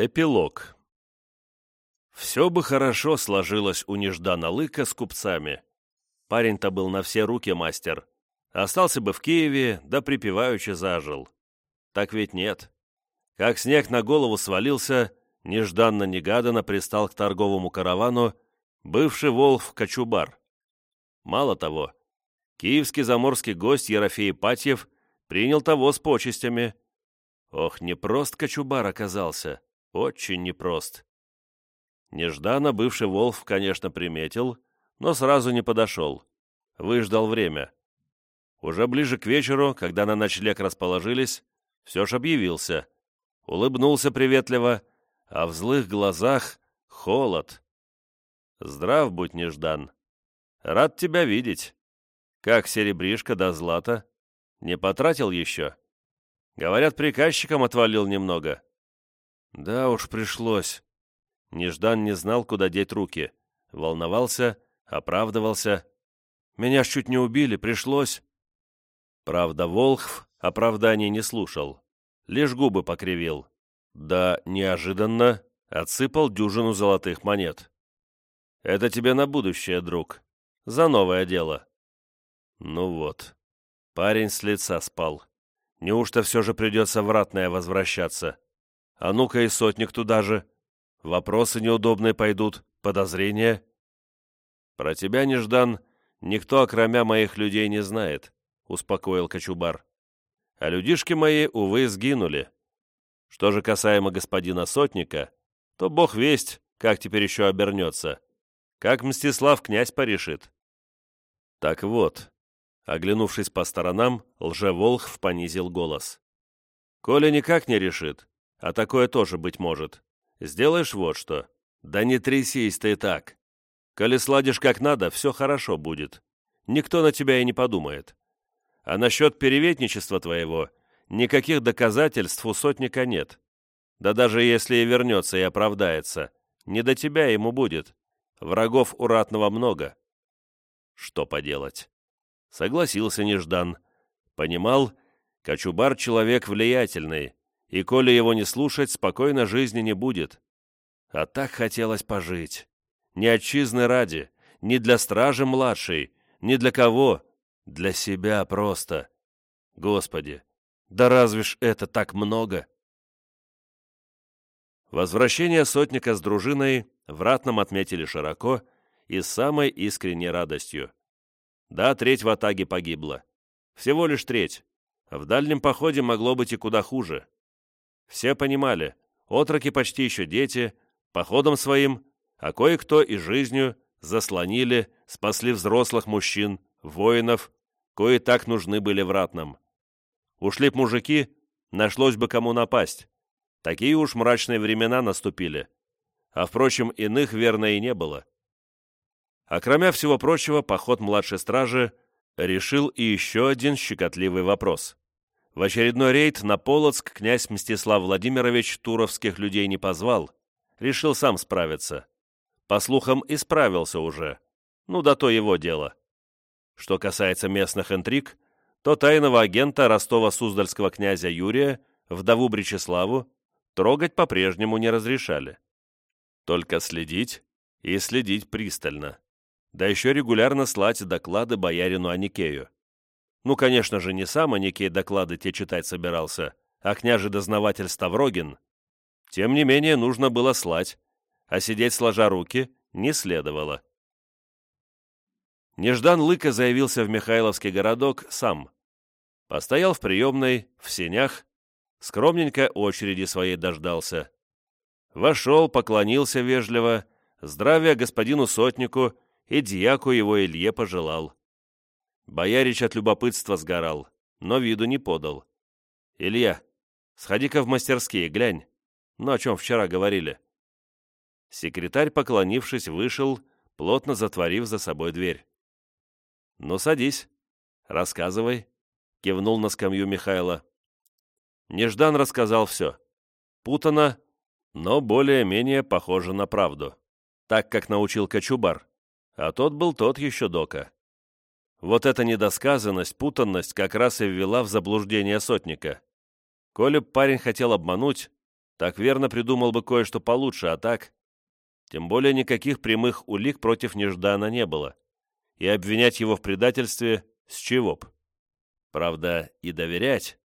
Эпилог. Все бы хорошо сложилось у Неждана Лыка с купцами. Парень-то был на все руки мастер. Остался бы в Киеве, да припеваючи зажил. Так ведь нет. Как снег на голову свалился, нежданно-негаданно пристал к торговому каравану бывший Волф Кочубар. Мало того, киевский заморский гость Ерофей Патьев принял того с почестями. Ох, непрост Кочубар оказался. Очень непрост. Нежданно бывший Волф, конечно, приметил, но сразу не подошел. Выждал время. Уже ближе к вечеру, когда на ночлег расположились, все ж объявился. Улыбнулся приветливо, а в злых глазах холод. «Здрав будь, Неждан. Рад тебя видеть. Как серебришка да злата? Не потратил еще?» Говорят, приказчикам отвалил немного. Да уж, пришлось. Неждан не знал, куда деть руки. Волновался, оправдывался. Меня ж чуть не убили, пришлось. Правда, Волхв оправданий не слушал. Лишь губы покривил. Да, неожиданно отсыпал дюжину золотых монет. Это тебе на будущее, друг. За новое дело. Ну вот. Парень с лица спал. Неужто все же придется в ратное возвращаться? А ну-ка и сотник туда же. Вопросы неудобные пойдут, подозрения. Про тебя, Неждан, никто, окромя моих людей, не знает, успокоил Кочубар. А людишки мои, увы, сгинули. Что же касаемо господина сотника, то бог весть, как теперь еще обернется. Как Мстислав князь порешит. Так вот, оглянувшись по сторонам, лже-волхв понизил голос. Коля никак не решит, а такое тоже быть может. Сделаешь вот что. Да не трясись ты так. Коли сладишь как надо, все хорошо будет. Никто на тебя и не подумает. А насчет переветничества твоего, никаких доказательств у сотника нет. Да даже если и вернется и оправдается, не до тебя ему будет. Врагов у ратного много. Что поделать? Согласился Неждан. Понимал, Кочубар человек влиятельный, и коли его не слушать, спокойно жизни не будет. А так хотелось пожить. Не отчизны ради, не для стражи младшей, не для кого, для себя просто. Господи, да разве ж это так много? Возвращение сотника с дружиной в Ратном отметили широко и с самой искренней радостью. Да, треть в Атаге погибла. Всего лишь треть. В дальнем походе могло быть и куда хуже. Все понимали, отроки почти еще дети, походом своим, а кое-кто и жизнью заслонили, спасли взрослых мужчин, воинов, кое так нужны были в ратном. Ушли б мужики, нашлось бы кому напасть. Такие уж мрачные времена наступили. А, впрочем, иных, верно, и не было. А кроме всего прочего, поход младшей стражи решил и еще один щекотливый вопрос. В очередной рейд на Полоцк князь Мстислав Владимирович туровских людей не позвал, решил сам справиться. По слухам, и справился уже. Ну да то его дело. Что касается местных интриг, то тайного агента Ростова-Суздальского князя Юрия, вдову Бречеславу, трогать по-прежнему не разрешали. Только следить и следить пристально. Да еще регулярно слать доклады боярину Аникею. Ну, конечно же, не сам Аникей доклады те читать собирался, а княже-дознаватель Ставрогин. Тем не менее, нужно было слать, а сидеть сложа руки не следовало. Неждан Лыка заявился в Михайловский городок сам. Постоял в приемной, в сенях, скромненько очереди своей дождался. Вошел, поклонился вежливо, здравия господину сотнику и дьяку его Илье пожелал. Боярич от любопытства сгорал, но виду не подал. «Илья, сходи-ка в мастерские, глянь. Ну, о чем вчера говорили». Секретарь, поклонившись, вышел, плотно затворив за собой дверь. «Ну, садись. Рассказывай», — кивнул на скамью Михайла. Неждан рассказал все. Путано, но более-менее похоже на правду. Так, как научил Кочубар. А тот был тот еще дока. Вот эта недосказанность, путанность как раз и ввела в заблуждение сотника. Коли б парень хотел обмануть, Так верно придумал бы кое-что получше, а так... Тем более никаких прямых улик против Неждана не было. И обвинять его в предательстве с чего б? Правда, и доверять.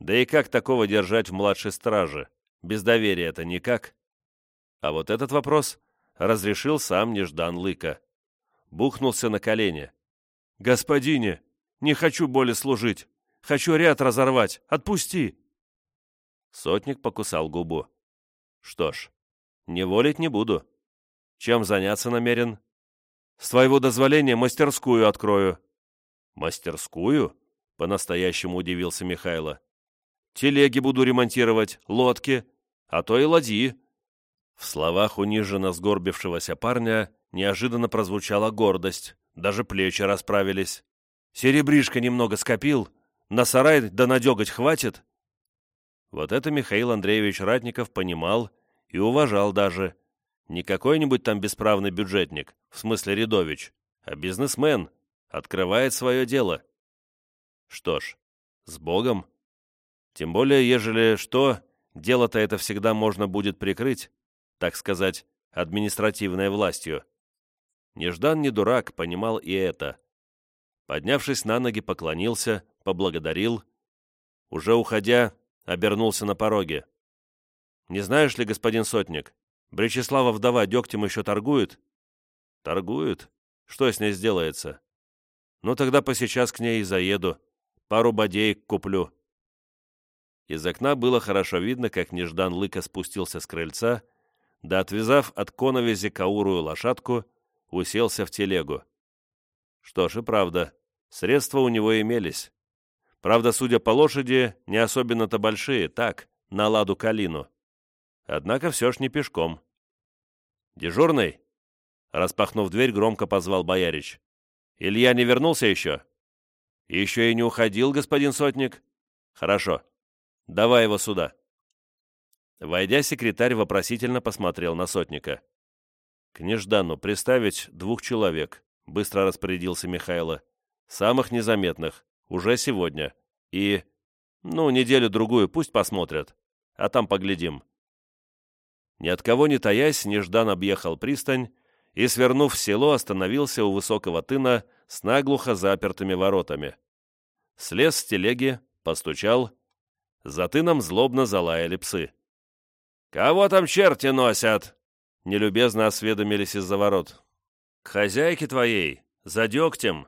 Да и как такого держать в младшей страже? Без доверия это никак. А вот этот вопрос разрешил сам Неждан Лыка. Бухнулся на колени. «Господине, не хочу более служить. Хочу ряд разорвать. Отпусти!» Сотник покусал губу. «Что ж, не волить не буду. Чем заняться намерен?» «С твоего дозволения мастерскую открою». «Мастерскую?» — по-настоящему удивился Михайло. «Телеги буду ремонтировать, лодки, а то и ладьи». В словах униженно сгорбившегося парня неожиданно прозвучала гордость, даже плечи расправились. «Серебришка немного скопил, на сарай да надегать хватит?» Вот это Михаил Андреевич Ратников понимал и уважал даже. Не какой-нибудь там бесправный бюджетник, в смысле рядович, а бизнесмен, открывает свое дело. Что ж, с Богом. Тем более, ежели что, дело-то это всегда можно будет прикрыть, так сказать, административной властью. Неждан не дурак, понимал и это. Поднявшись на ноги, поклонился, поблагодарил. Уже уходя, обернулся на пороге. «Не знаешь ли, господин Сотник, Бречеслава вдова дегтем еще торгует?» «Торгует? Что с ней сделается?» «Ну, тогда посейчас к ней и заеду. Пару бодеек куплю». Из окна было хорошо видно, как Неждан Лыка спустился с крыльца, да, отвязав от коновизи каурую лошадку, уселся в телегу. Что ж и правда, средства у него имелись. Правда, судя по лошади, не особенно-то большие, так, на ладу калину. Однако все ж не пешком. «Дежурный?» Распахнув дверь, громко позвал Боярич. «Илья не вернулся еще?» «Еще и не уходил, господин Сотник?» «Хорошо. Давай его сюда». Войдя, секретарь вопросительно посмотрел на Сотника. «К Неждану приставить двух человек», — быстро распорядился Михайло. «Самых незаметных. Уже сегодня. И... Ну, неделю-другую пусть посмотрят. А там поглядим. Ни от кого не таясь, Неждан объехал пристань и, свернув в село, остановился у высокого тына с наглухо запертыми воротами. Слез с телеги, постучал. За тыном злобно залаяли псы. «Кого там черти носят?» Нелюбезно осведомились из-за ворот. «К хозяйке твоей, за дегтем».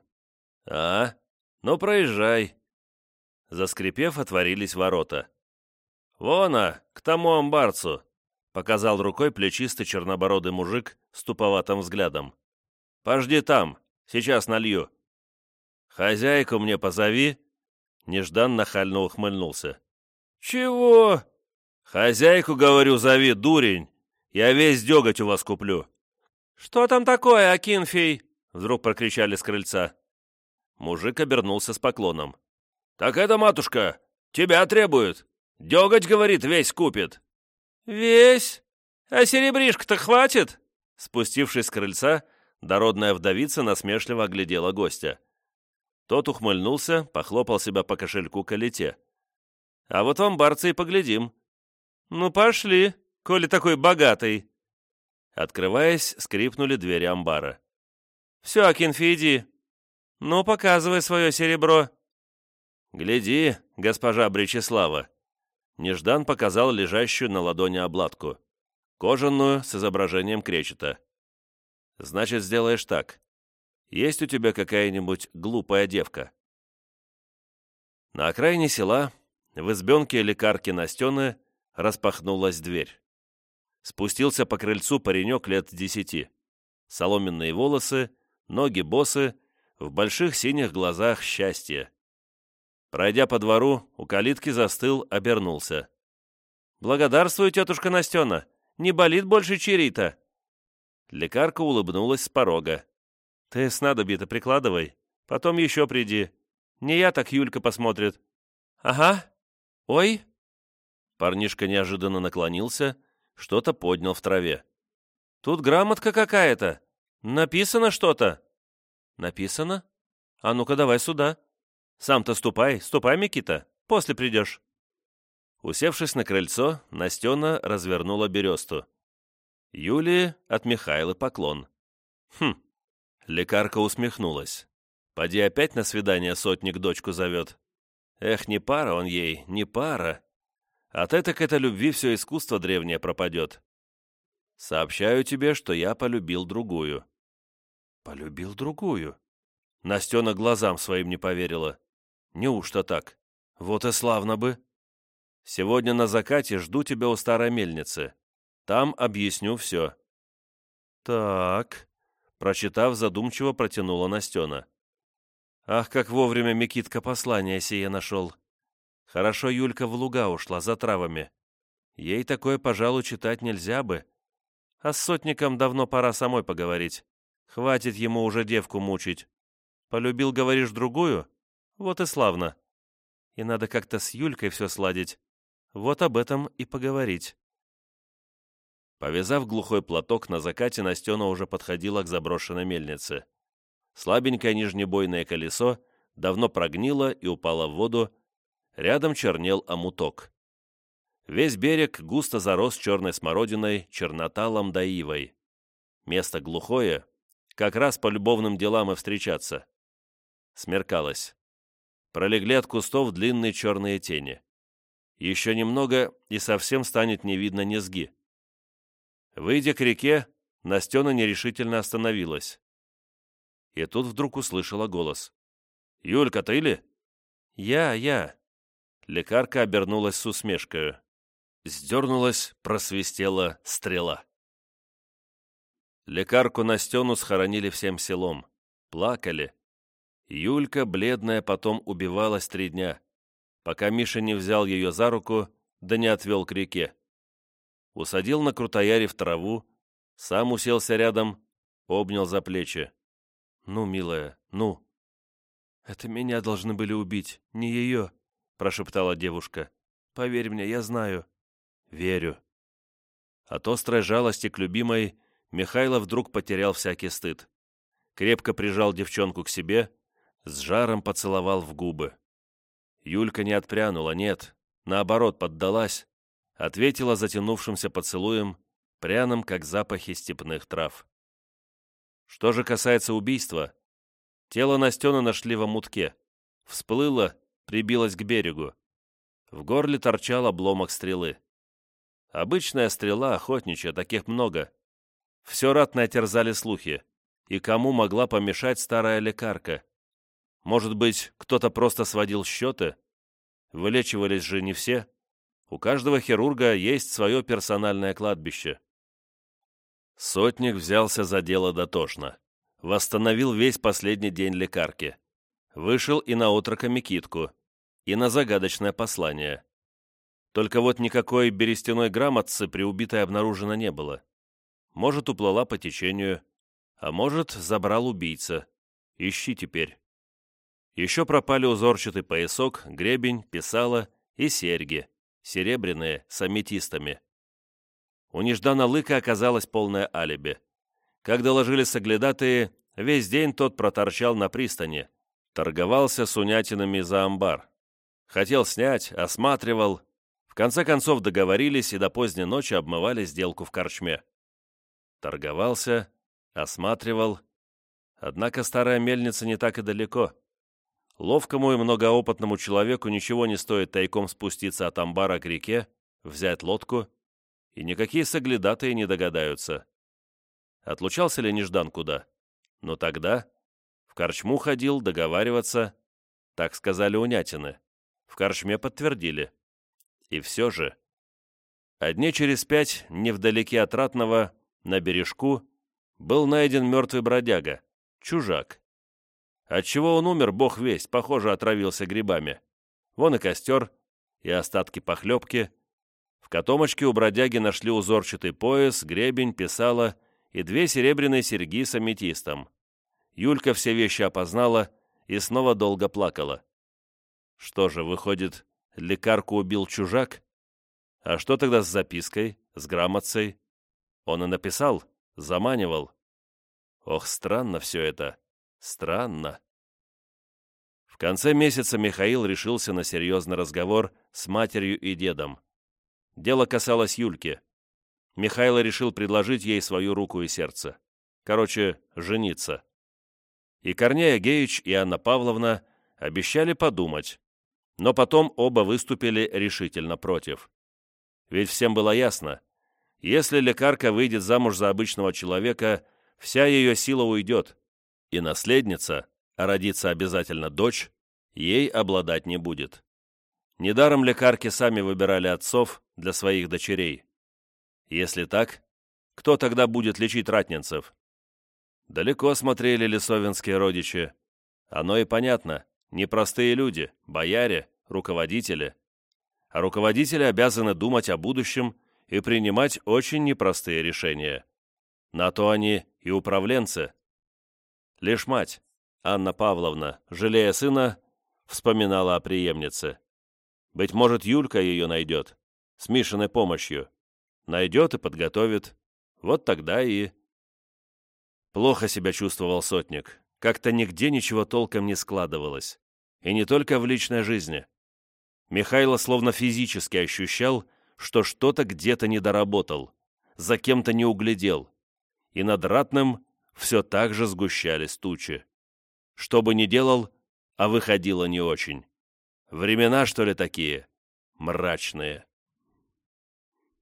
«А? «Ну, проезжай». Заскрипев, отворились ворота. «Вон, а, к тому амбарцу», — показал рукой плечистый чернобородый мужик с туповатым взглядом. «Пожди там, сейчас налью». «Хозяйку мне позови», — Неждан нахально ухмыльнулся. «Чего?» «Хозяйку, говорю, зови, дурень. Я весь деготь у вас куплю». «Что там такое, Акинфий?» — вдруг прокричали с крыльца. Мужик обернулся с поклоном. «Так это, матушка, тебя требует. Деготь, говорит, весь купит». «Весь? А серебришка-то хватит?» Спустившись с крыльца, дородная вдовица насмешливо оглядела гостя. Тот ухмыльнулся, похлопал себя по кошельку колете. «А вот вам, барцы, и поглядим». «Ну, пошли, коли такой богатый». Открываясь, скрипнули двери амбара. «Все, Акинфи, иди, «Ну, показывай свое серебро». «Гляди, госпожа Бречеслава». Неждан показал лежащую на ладони обладку. Кожаную, с изображением кречета. «Значит, сделаешь так. Есть у тебя какая-нибудь глупая девка?» На окраине села, в избенке лекарки Настены, распахнулась дверь. Спустился по крыльцу паренек лет десяти. Соломенные волосы, ноги босы, в больших синих глазах счастье. Пройдя по двору, у калитки застыл, обернулся. «Благодарствую, тетушка Настена! Не болит больше чирита!» Лекарка улыбнулась с порога. «Ты снадобье-то прикладывай, потом еще приди. Не я, так Юлька посмотрит». «Ага. Ой!» Парнишка неожиданно наклонился, что-то поднял в траве. «Тут грамотка какая-то. Написано что-то». «Написано? А ну-ка давай сюда. Сам-то ступай, ступай, Микита, после придешь». Усевшись на крыльцо, Настена развернула бересту. Юлии от Михаила поклон. Хм, лекарка усмехнулась. Поди опять на свидание сотник дочку зовет. Эх, не пара он ей, не пара. От этак это любви все искусство древнее пропадет. Сообщаю тебе, что я полюбил другую. Полюбил другую? Настена глазам своим не поверила. Неужто так? Вот и славно бы. Сегодня на закате жду тебя у старой мельницы. Там объясню все. Так, прочитав, задумчиво протянула Настена. Ах, как вовремя Микитка послание сие нашел. Хорошо Юлька в луга ушла за травами. Ей такое, пожалуй, читать нельзя бы. А с сотником давно пора самой поговорить. Хватит ему уже девку мучить. Полюбил, говоришь, другую? Вот и славно. И надо как-то с Юлькой все сладить. Вот об этом и поговорить. Повязав глухой платок, на закате Настена уже подходила к заброшенной мельнице. Слабенькое нижнебойное колесо давно прогнило и упало в воду, рядом чернел омуток. Весь берег густо зарос черной смородиной, черноталом да ивой. Место глухое, как раз по любовным делам и встречаться. Смеркалось. Пролегли от кустов длинные черные тени. Еще немного, и совсем станет не видно низги. Выйдя к реке, Настена нерешительно остановилась. И тут вдруг услышала голос. «Юлька, ты ли?» «Я, я». Лекарка обернулась с усмешкой. Сдернулась, просвистела стрела. Лекарку Настену схоронили всем селом. Плакали. Юлька, бледная, потом убивалась три дня, пока Миша не взял ее за руку, да не отвел к реке. Усадил на крутояре в траву, сам уселся рядом, обнял за плечи. «Ну, милая, ну!» «Это меня должны были убить, не ее», — прошептала девушка. «Поверь мне, я знаю». Верю. От острой жалости к любимой Михайло вдруг потерял всякий стыд. Крепко прижал девчонку к себе, с жаром поцеловал в губы. Юлька не отпрянула, нет, наоборот, поддалась, ответила затянувшимся поцелуем, пряным, как запахи степных трав. Что же касается убийства, тело Настена нашли в омутке, всплыло, прибилось к берегу. В горле торчал обломок стрелы. Обычная стрела, охотничья, таких много. Все ратное терзали слухи. И кому могла помешать старая лекарка? Может быть, кто-то просто сводил счеты? Вылечивались же не все. У каждого хирурга есть свое персональное кладбище. Сотник взялся за дело дотошно. Восстановил весь последний день лекарки. Вышел и на отрока Микитку, и на загадочное послание. Только вот никакой берестяной грамотцы при убитой обнаружено не было. Может, уплыла по течению, а может, забрал убийца. Ищи теперь. Еще пропали узорчатый поясок, гребень, писала и серьги, серебряные, с аметистами. У Неждана Лыка оказалось полное алиби. Как доложили соглядатые, весь день тот проторчал на пристани, торговался с унятинами за амбар. Хотел снять, осматривал, конце концов договорились и до поздней ночи обмывали сделку в корчме. Торговался, осматривал. Однако старая мельница не так и далеко. Ловкому и многоопытному человеку ничего не стоит тайком спуститься от амбара к реке, взять лодку, и никакие соглядатые не догадаются. Отлучался ли Неждан куда? Но тогда в корчму ходил договариваться, так сказали унятины. В корчме подтвердили. И все же... А дней через пять, невдалеке от Ратного, на бережку, был найден мертвый бродяга, чужак. Отчего он умер, бог весть, похоже, отравился грибами. Вон и костер, и остатки похлебки. В котомочке у бродяги нашли узорчатый пояс, гребень, писала и две серебряные серьги с аметистом. Юлька все вещи опознала и снова долго плакала. Что же, выходит, лекарку убил чужак? А что тогда с запиской, с грамотцей? Он и написал, заманивал. Ох, странно все это, странно. В конце месяца Михаил решился на серьезный разговор с матерью и дедом. Дело касалось Юльки. Михаил решил предложить ей свою руку и сердце. Короче, жениться. И Корней Агеич, и Анна Павловна обещали подумать, но потом оба выступили решительно против. Ведь всем было ясно, если лекарка выйдет замуж за обычного человека, вся ее сила уйдет, и наследница, а родится обязательно дочь, ей обладать не будет. Недаром лекарки сами выбирали отцов для своих дочерей. Если так, кто тогда будет лечить ратнинцев? Далеко смотрели лесовинские родичи. Оно и понятно, непростые люди, бояре, руководители. А руководители обязаны думать о будущем и принимать очень непростые решения. На то они и управленцы. Лишь мать, Анна Павловна, жалея сына, вспоминала о преемнице. Быть может, Юлька ее найдет, с Мишиной помощью. Найдет и подготовит. Вот тогда и... Плохо себя чувствовал сотник. Как-то нигде ничего толком не складывалось. И не только в личной жизни. Михайло словно физически ощущал, что что-то где-то недоработал, за кем-то не углядел. И над ратным все так же сгущались тучи. Что бы ни делал, а выходило не очень. Времена, что ли, такие? Мрачные.